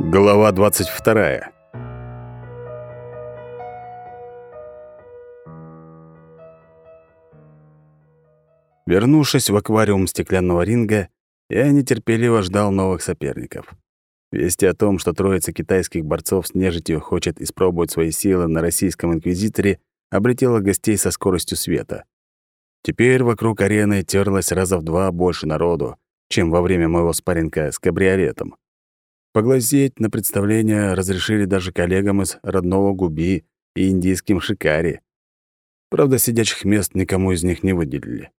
Глава 22. Вернувшись в аквариум стеклянного ринга, я нетерпеливо ждал новых соперников. Вести о том, что троица китайских борцов с нежитью хочет испробовать свои силы на российском инквизиторе, облетела гостей со скоростью света. Теперь вокруг арены терлось раза в два больше народу, чем во время моего спарринга с кабриолетом. Поглазеть на представление разрешили даже коллегам из родного Губи и индийским Шикари. Правда, сидячих мест никому из них не выделили.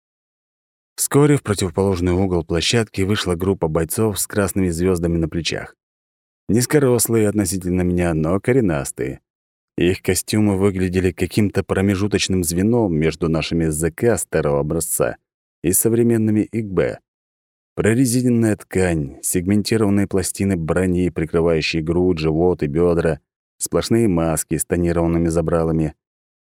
Вскоре в противоположный угол площадки вышла группа бойцов с красными звездами на плечах. Низкорослые относительно меня, но коренастые. Их костюмы выглядели каким-то промежуточным звеном между нашими ЗК старого образца и современными ИГБ. Прорезиненная ткань, сегментированные пластины брони, прикрывающие грудь, живот и бедра, сплошные маски с тонированными забралами.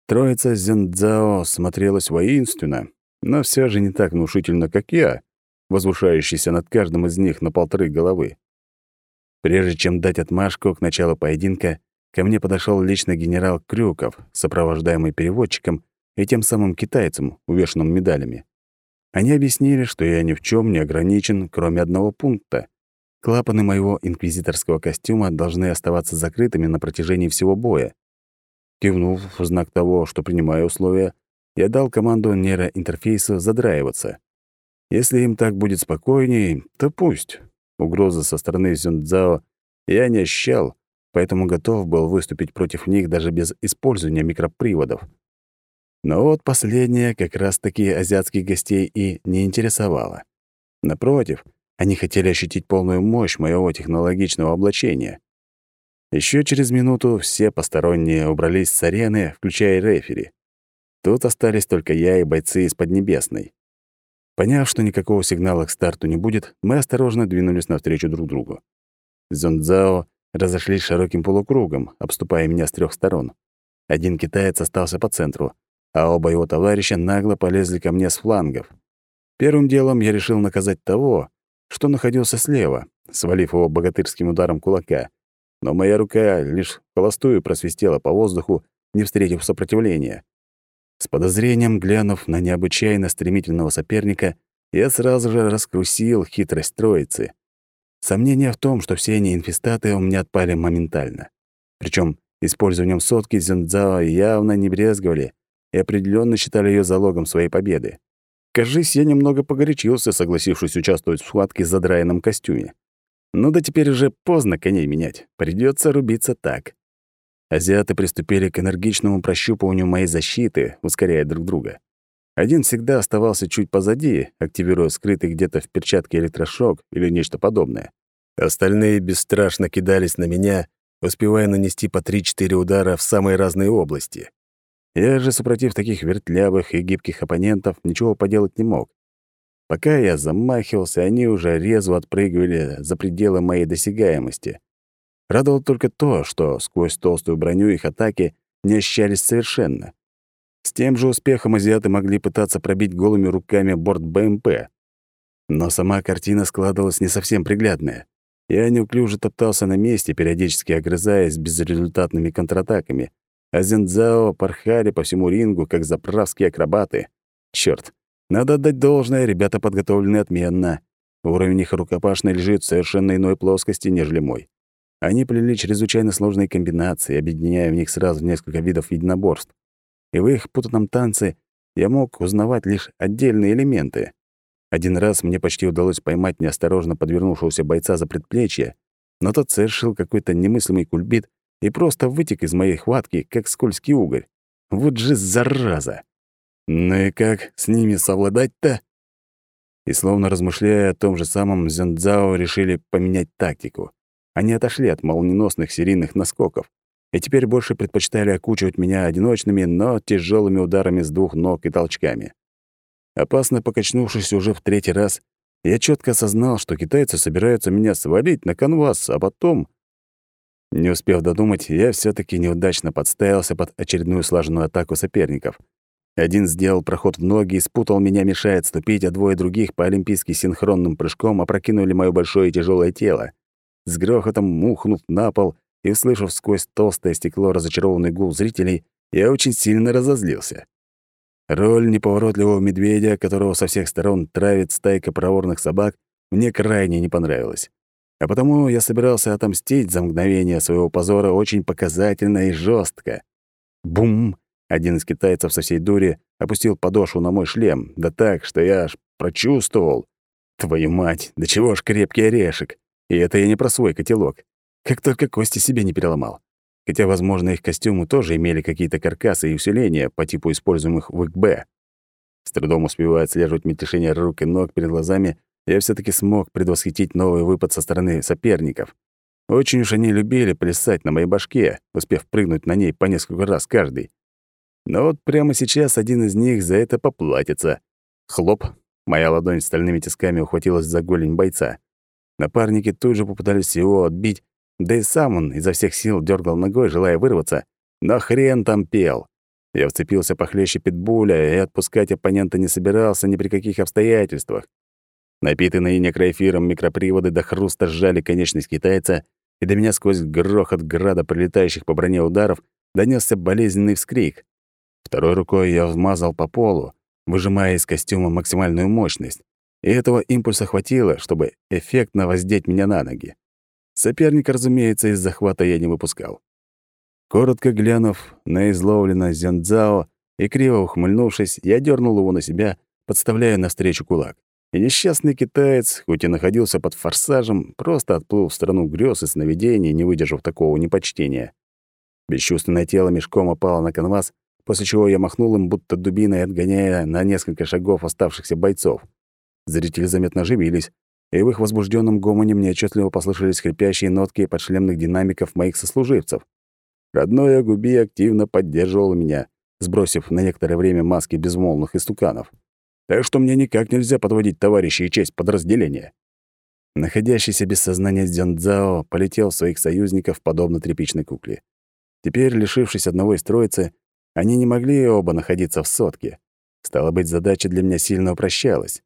Троица Зендзао смотрелась воинственно, но все же не так внушительно, как я, возвышающийся над каждым из них на полторы головы. Прежде чем дать отмашку к началу поединка, ко мне подошел лично генерал Крюков, сопровождаемый переводчиком и тем самым китайцем, увешанным медалями. Они объяснили, что я ни в чем не ограничен, кроме одного пункта. Клапаны моего инквизиторского костюма должны оставаться закрытыми на протяжении всего боя. Кивнув в знак того, что принимаю условия, я дал команду нейроинтерфейсу задраиваться. Если им так будет спокойней, то пусть. Угрозы со стороны Зюндзао я не ощущал, поэтому готов был выступить против них даже без использования микроприводов. Но вот последнее как раз-таки азиатских гостей и не интересовало. Напротив, они хотели ощутить полную мощь моего технологичного облачения. Еще через минуту все посторонние убрались с арены, включая рефери. Тут остались только я и бойцы из Поднебесной. Поняв, что никакого сигнала к старту не будет, мы осторожно двинулись навстречу друг другу. Зондзао разошлись широким полукругом, обступая меня с трех сторон. Один китаец остался по центру, а оба его товарища нагло полезли ко мне с флангов. Первым делом я решил наказать того, что находился слева, свалив его богатырским ударом кулака. Но моя рука лишь холостую просвистела по воздуху, не встретив сопротивления. С подозрением глянув на необычайно стремительного соперника, я сразу же раскрусил хитрость троицы. Сомнения в том, что все они инфестаты, у меня отпали моментально. Причем использованием сотки Зюнцзао явно не брезговали — и определенно считали ее залогом своей победы. Кажись, я немного погорячился, согласившись участвовать в схватке в задраенном костюме. Ну да теперь уже поздно коней менять. Придется рубиться так. Азиаты приступили к энергичному прощупыванию моей защиты, ускоряя друг друга. Один всегда оставался чуть позади, активируя скрытый где-то в перчатке электрошок или нечто подобное. Остальные бесстрашно кидались на меня, успевая нанести по 3-4 удара в самые разные области. Я же, супротив таких вертлявых и гибких оппонентов, ничего поделать не мог. Пока я замахивался, они уже резво отпрыгивали за пределы моей досягаемости. Радовало только то, что сквозь толстую броню их атаки не ощущались совершенно. С тем же успехом азиаты могли пытаться пробить голыми руками борт БМП. Но сама картина складывалась не совсем приглядная. Я неуклюже топтался на месте, периодически огрызаясь безрезультатными контратаками, а Зензао порхали по всему рингу, как заправские акробаты. Чёрт, надо отдать должное, ребята подготовлены отменно. Уровень их рукопашной лежит в совершенно иной плоскости, нежели мой. Они плели чрезвычайно сложные комбинации, объединяя в них сразу несколько видов единоборств. И в их путанном танце я мог узнавать лишь отдельные элементы. Один раз мне почти удалось поймать неосторожно подвернувшегося бойца за предплечье, но тот совершил какой-то немыслимый кульбит и просто вытек из моей хватки, как скользкий уголь. Вот же зараза! Ну и как с ними совладать-то? И словно размышляя о том же самом, Зендзао решили поменять тактику. Они отошли от молниеносных серийных наскоков и теперь больше предпочитали окучивать меня одиночными, но тяжелыми ударами с двух ног и толчками. Опасно покачнувшись уже в третий раз, я четко осознал, что китайцы собираются меня свалить на канвас, а потом не успев додумать, я все таки неудачно подставился под очередную слаженную атаку соперников. Один сделал проход в ноги и спутал меня, мешая отступить, а двое других по олимпийски синхронным прыжком опрокинули моё большое и тяжелое тело. с грохотом мухнув на пол и услышав сквозь толстое стекло разочарованный гул зрителей, я очень сильно разозлился. Роль неповоротливого медведя, которого со всех сторон травит стайка проворных собак, мне крайне не понравилась. А потому я собирался отомстить за мгновение своего позора очень показательно и жестко. Бум! Один из китайцев со всей дури опустил подошву на мой шлем, да так, что я аж прочувствовал. Твою мать, да чего ж крепкий орешек. И это я не про свой котелок. Как только кости себе не переломал. Хотя, возможно, их костюмы тоже имели какие-то каркасы и усиления по типу используемых в ИКБ. С трудом успевая отслеживать мельтешение рук и ног перед глазами, я все таки смог предвосхитить новый выпад со стороны соперников. Очень уж они любили плясать на моей башке, успев прыгнуть на ней по несколько раз каждый. Но вот прямо сейчас один из них за это поплатится. Хлоп. Моя ладонь стальными тисками ухватилась за голень бойца. Напарники тут же попытались его отбить, да и сам он изо всех сил дергал ногой, желая вырваться. Но хрен там пел. Я вцепился похлеще питбуля и отпускать оппонента не собирался ни при каких обстоятельствах. Напитанные некроэфиром микроприводы до хруста сжали конечность китайца, и до меня сквозь грохот града прилетающих по броне ударов донесся болезненный вскрик. Второй рукой я вмазал по полу, выжимая из костюма максимальную мощность, и этого импульса хватило, чтобы эффектно воздеть меня на ноги. Соперника, разумеется, из захвата я не выпускал. Коротко глянув на изловленное Зяндзао и криво ухмыльнувшись, я дернул его на себя, подставляя навстречу кулак. И несчастный китаец, хоть и находился под форсажем, просто отплыл в страну грез и сновидений, не выдержав такого непочтения. Бесчувственное тело мешком опало на канвас, после чего я махнул им, будто дубиной, отгоняя на несколько шагов оставшихся бойцов. Зрители заметно оживились, и в их возбужденном гомоне мне отчетливо послышались хрипящие нотки подшлемных динамиков моих сослуживцев. Родной Агуби активно поддерживал меня, сбросив на некоторое время маски безмолвных истуканов. Так что мне никак нельзя подводить товарищей и честь подразделения. Находящийся без сознания Дзянцзао полетел своих союзников, подобно тряпичной кукле. Теперь, лишившись одного из троицы, они не могли оба находиться в сотке. Стало быть, задача для меня сильно упрощалась.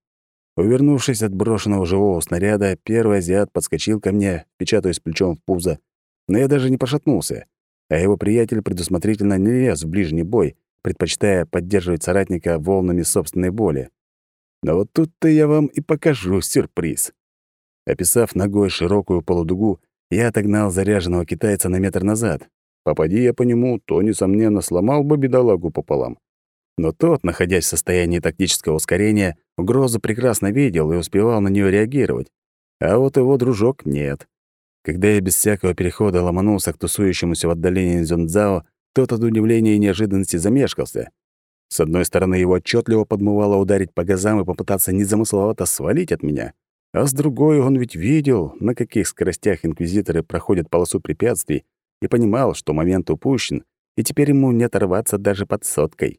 Увернувшись от брошенного живого снаряда, первый азиат подскочил ко мне, печатаясь плечом в пузо. Но я даже не пошатнулся, а его приятель предусмотрительно не лез в ближний бой, предпочитая поддерживать соратника волнами собственной боли. Но вот тут-то я вам и покажу сюрприз. Описав ногой широкую полудугу, я отогнал заряженного китайца на метр назад. Попади я по нему, то, несомненно, сломал бы бедолагу пополам. Но тот, находясь в состоянии тактического ускорения, угрозу прекрасно видел и успевал на нее реагировать. А вот его дружок нет. Когда я без всякого перехода ломанулся к тусующемуся в отдалении Зюнцзао, тот от удивления и неожиданности замешкался. С одной стороны, его отчетливо подмывало ударить по газам и попытаться незамысловато свалить от меня, а с другой он ведь видел, на каких скоростях инквизиторы проходят полосу препятствий, и понимал, что момент упущен, и теперь ему не оторваться даже под соткой.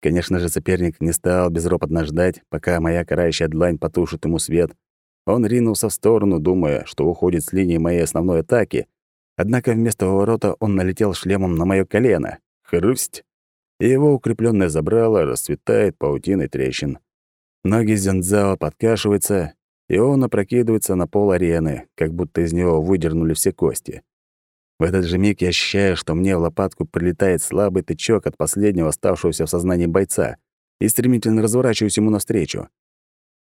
Конечно же, соперник не стал безропотно ждать, пока моя карающая длань потушит ему свет. Он ринулся в сторону, думая, что уходит с линии моей основной атаки. Однако вместо поворота он налетел шлемом на моё колено. Хрусть! И его укрепленное забрало расцветает паутиной трещин. Ноги Зензао подкашиваются, и он опрокидывается на пол арены, как будто из него выдернули все кости. В этот же миг я ощущаю, что мне в лопатку прилетает слабый тычок от последнего оставшегося в сознании бойца и стремительно разворачиваюсь ему навстречу.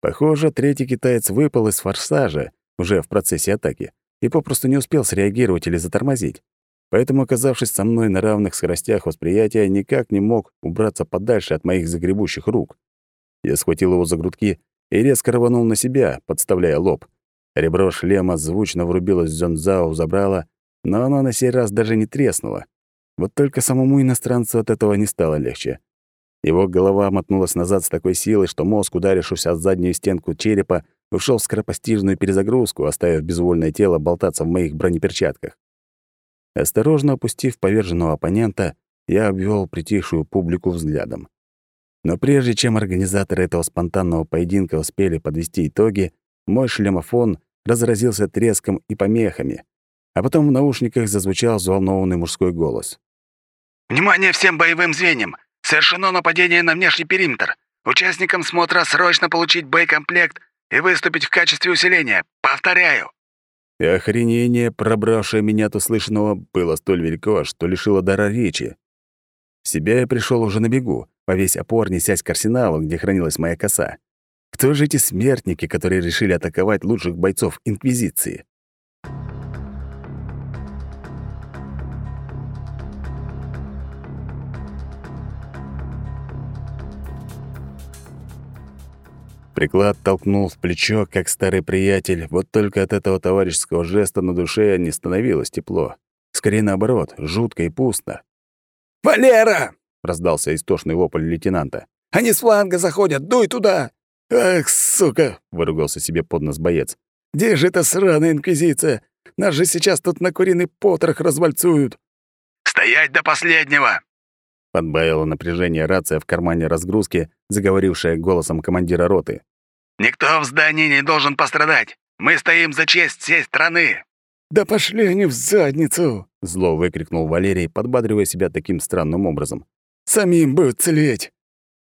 Похоже, третий китаец выпал из форсажа уже в процессе атаки и попросту не успел среагировать или затормозить. Поэтому, оказавшись со мной на равных скоростях восприятия, никак не мог убраться подальше от моих загребущих рук. Я схватил его за грудки и резко рванул на себя, подставляя лоб. Ребро шлема звучно врубилось в зонзао, забрало, но оно на сей раз даже не треснуло. Вот только самому иностранцу от этого не стало легче. Его голова мотнулась назад с такой силой, что мозг, ударившись о заднюю стенку черепа, ушел в скоропостижную перезагрузку, оставив безвольное тело болтаться в моих бронеперчатках. Осторожно опустив поверженного оппонента, я обвел притихшую публику взглядом. Но прежде чем организаторы этого спонтанного поединка успели подвести итоги, мой шлемофон разразился треском и помехами а потом в наушниках зазвучал взволнованный мужской голос. «Внимание всем боевым звеньям! Совершено нападение на внешний периметр. Участникам смотра срочно получить боекомплект и выступить в качестве усиления. Повторяю!» и охренение, пробравшее меня от услышанного, было столь велико, что лишило дара речи. В себя я пришел уже на бегу, по весь опор несясь к арсеналу, где хранилась моя коса. Кто же эти смертники, которые решили атаковать лучших бойцов Инквизиции? Приклад толкнул в плечо, как старый приятель, вот только от этого товарищеского жеста на душе не становилось тепло. Скорее наоборот, жутко и пусто. «Валера!» — раздался истошный вопль лейтенанта. «Они с фланга заходят, дуй туда!» «Ах, сука!» — выругался себе под нос боец. «Где же эта сраная инквизиция? Нас же сейчас тут на куриный потрох развальцуют!» «Стоять до последнего!» Подбавила напряжение рация в кармане разгрузки, заговорившая голосом командира роты. «Никто в здании не должен пострадать! Мы стоим за честь всей страны!» «Да пошли они в задницу!» — зло выкрикнул Валерий, подбадривая себя таким странным образом. «Самим бы уцелеть!»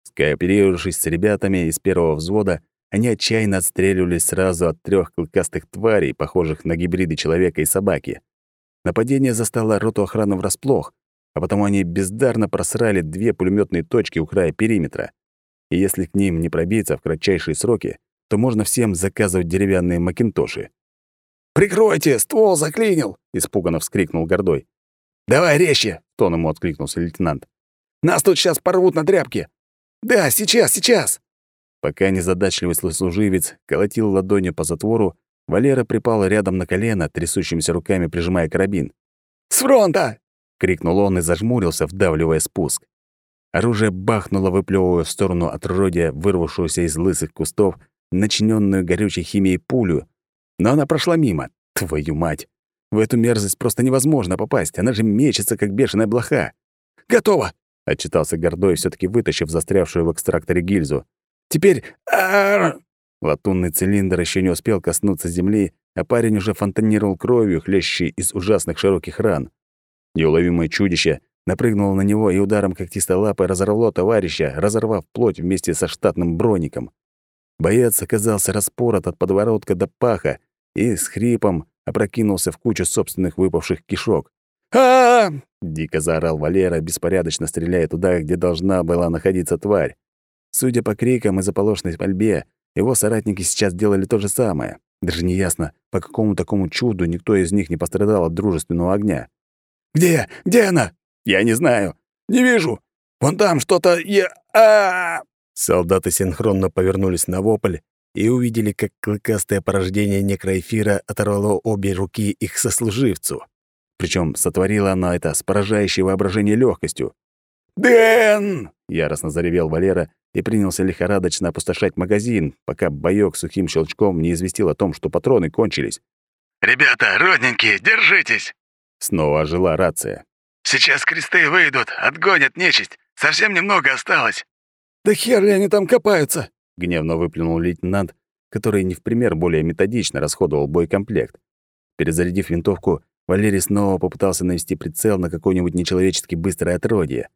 Скооперировавшись с ребятами из первого взвода, они отчаянно отстреливались сразу от трех клыкастых тварей, похожих на гибриды человека и собаки. Нападение застало роту охраны врасплох, а потому они бездарно просрали две пулеметные точки у края периметра. И если к ним не пробиться в кратчайшие сроки, то можно всем заказывать деревянные макинтоши. «Прикройте! Ствол заклинил!» — испуганно вскрикнул Гордой. «Давай резче!» — тон ему откликнулся лейтенант. «Нас тут сейчас порвут на тряпки!» «Да, сейчас, сейчас!» Пока незадачливый служивец колотил ладонью по затвору, Валера припал рядом на колено, трясущимися руками прижимая карабин. «С фронта! Крикнул он и зажмурился, вдавливая спуск. Оружие бахнуло, выплевывая в сторону отродья, вырвавшуюся из лысых кустов, начиненную горючей химией пулю. Но она прошла мимо. Твою мать! В эту мерзость просто невозможно попасть, она же мечется, как бешеная блоха. «Готово!» — отчитался Гордой, все таки вытащив застрявшую в экстракторе гильзу. «Теперь... Латунный цилиндр еще не успел коснуться земли, а парень уже фонтанировал кровью, хлещущей из ужасных широких ран. Неуловимое чудище напрыгнуло на него и ударом когтистой лапы разорвало товарища, разорвав плоть вместе со штатным броником. Боец оказался распорот от подворотка до паха и с хрипом опрокинулся в кучу собственных выпавших кишок. а, -а, -а дико заорал Валера, беспорядочно стреляя туда, где должна была находиться тварь. Судя по крикам и заполошной пальбе, его соратники сейчас делали то же самое. Даже неясно, по какому такому чуду никто из них не пострадал от дружественного огня. «Где? Где она?» «Я не знаю. Не вижу. Вон там что-то... Я... а, Солдаты синхронно повернулись на вопль и увидели, как клыкастое порождение некроэфира оторвало обе руки их сослуживцу. Причем сотворила она это с поражающей воображение легкостью. «Дэн!» — яростно заревел Валера и принялся лихорадочно опустошать магазин, пока боёк сухим щелчком не известил о том, что патроны кончились. «Ребята, родненькие, держитесь!» Снова ожила рация. «Сейчас кресты выйдут, отгонят нечисть. Совсем немного осталось». «Да хер ли они там копаются?» — гневно выплюнул лейтенант, который не в пример более методично расходовал боекомплект. Перезарядив винтовку, Валерий снова попытался навести прицел на какое-нибудь нечеловечески быстрое отродье.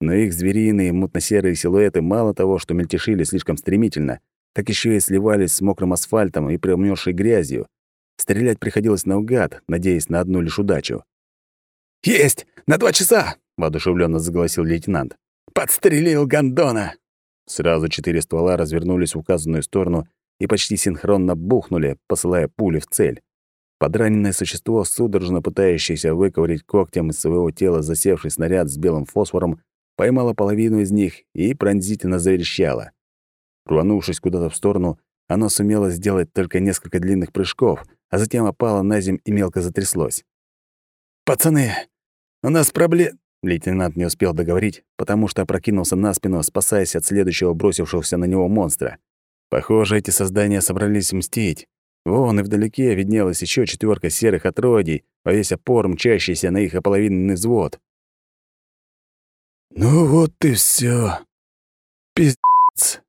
Но их звериные мутно-серые силуэты мало того, что мельтешили слишком стремительно, так еще и сливались с мокрым асфальтом и промёрзшей грязью. Стрелять приходилось наугад, надеясь на одну лишь удачу. «Есть! На два часа!» — воодушевленно заголосил лейтенант. «Подстрелил гондона!» Сразу четыре ствола развернулись в указанную сторону и почти синхронно бухнули, посылая пули в цель. Подраненное существо, судорожно пытающееся выковырять когтем из своего тела засевший снаряд с белым фосфором, поймало половину из них и пронзительно заверещало. Рванувшись куда-то в сторону, оно сумело сделать только несколько длинных прыжков, а затем опало на земь и мелко затряслось. «Пацаны, у нас проблем...» Лейтенант не успел договорить, потому что опрокинулся на спину, спасаясь от следующего бросившегося на него монстра. Похоже, эти создания собрались мстить. Вон и вдалеке виднелась еще четверка серых отродий, во весь опор мчащийся на их ополовиненный взвод. «Ну вот и все. Пиздец!»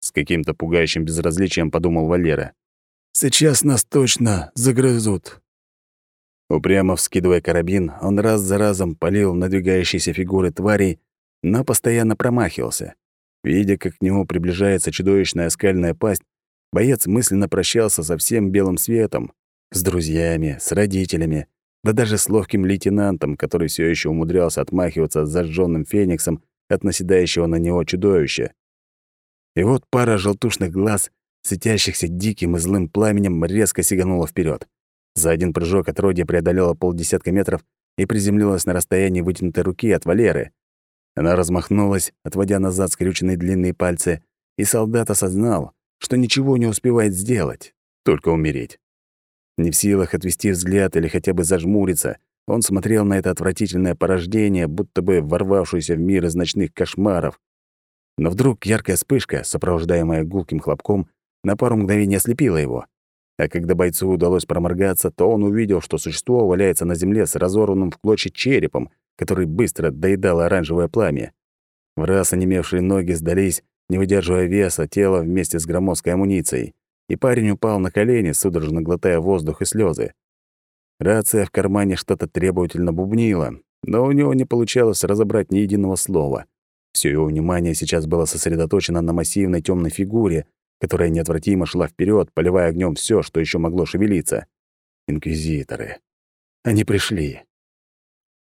С каким-то пугающим безразличием подумал Валера. «Сейчас нас точно загрызут». Упрямо вскидывая карабин, он раз за разом полил надвигающиеся фигуры тварей, но постоянно промахивался. Видя, как к нему приближается чудовищная скальная пасть, боец мысленно прощался со всем белым светом. С друзьями, с родителями, да даже с ловким лейтенантом, который все еще умудрялся отмахиваться с зажженным фениксом от наседающего на него чудовища. И вот пара желтушных глаз, светящихся диким и злым пламенем, резко сиганула вперед. За один прыжок отродье преодолело полдесятка метров и приземлилась на расстоянии вытянутой руки от Валеры. Она размахнулась, отводя назад скрюченные длинные пальцы, и солдат осознал, что ничего не успевает сделать, только умереть. Не в силах отвести взгляд или хотя бы зажмуриться, он смотрел на это отвратительное порождение, будто бы ворвавшееся в мир из ночных кошмаров. Но вдруг яркая вспышка, сопровождаемая гулким хлопком, на пару мгновений ослепила его. А когда бойцу удалось проморгаться, то он увидел, что существо валяется на земле с разорванным в клочья черепом, который быстро доедало оранжевое пламя. В раз онемевшие ноги сдались, не выдерживая веса тела вместе с громоздкой амуницией, и парень упал на колени, судорожно глотая воздух и слезы. Рация в кармане что-то требовательно бубнила, но у него не получалось разобрать ни единого слова. Всё его внимание сейчас было сосредоточено на массивной темной фигуре, которая неотвратимо шла вперед, поливая огнем все, что еще могло шевелиться. Инквизиторы. Они пришли.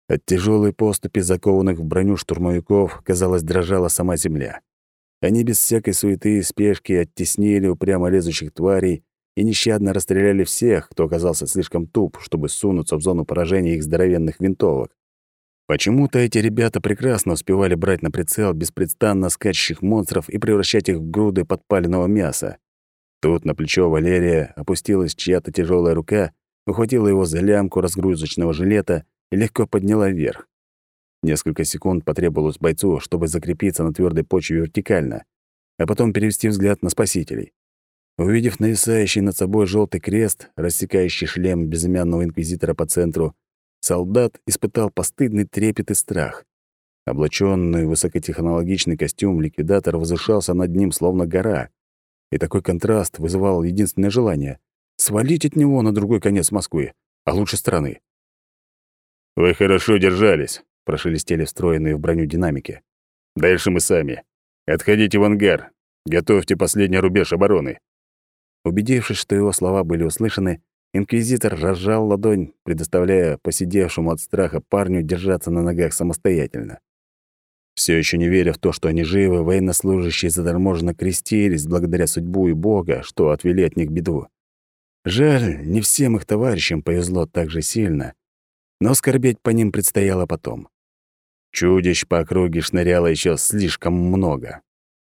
От тяжелой поступи закованных в броню штурмовиков, казалось, дрожала сама земля. Они без всякой суеты и спешки оттеснили упрямо лезущих тварей и нещадно расстреляли всех, кто оказался слишком туп, чтобы сунуться в зону поражения их здоровенных винтовок. Почему-то эти ребята прекрасно успевали брать на прицел беспрестанно скачущих монстров и превращать их в груды подпаленного мяса. Тут на плечо Валерия опустилась чья-то тяжелая рука, ухватила его за лямку разгрузочного жилета и легко подняла вверх. Несколько секунд потребовалось бойцу, чтобы закрепиться на твердой почве вертикально, а потом перевести взгляд на спасителей. Увидев нависающий над собой желтый крест, рассекающий шлем безымянного инквизитора по центру, солдат испытал постыдный трепет и страх. Облаченный в высокотехнологичный костюм ликвидатор возвышался над ним словно гора, и такой контраст вызывал единственное желание — свалить от него на другой конец Москвы, а лучше страны. «Вы хорошо держались», — прошелестели встроенные в броню динамики. «Дальше мы сами. Отходите в ангар. Готовьте последний рубеж обороны». Убедившись, что его слова были услышаны, инквизитор разжал ладонь, предоставляя посидевшему от страха парню держаться на ногах самостоятельно. Все еще не веря в то, что они живы, военнослужащие заторможенно крестились благодаря судьбу и Бога, что отвели от них беду. Жаль, не всем их товарищам повезло так же сильно, но скорбеть по ним предстояло потом. Чудищ по округе шныряло еще слишком много.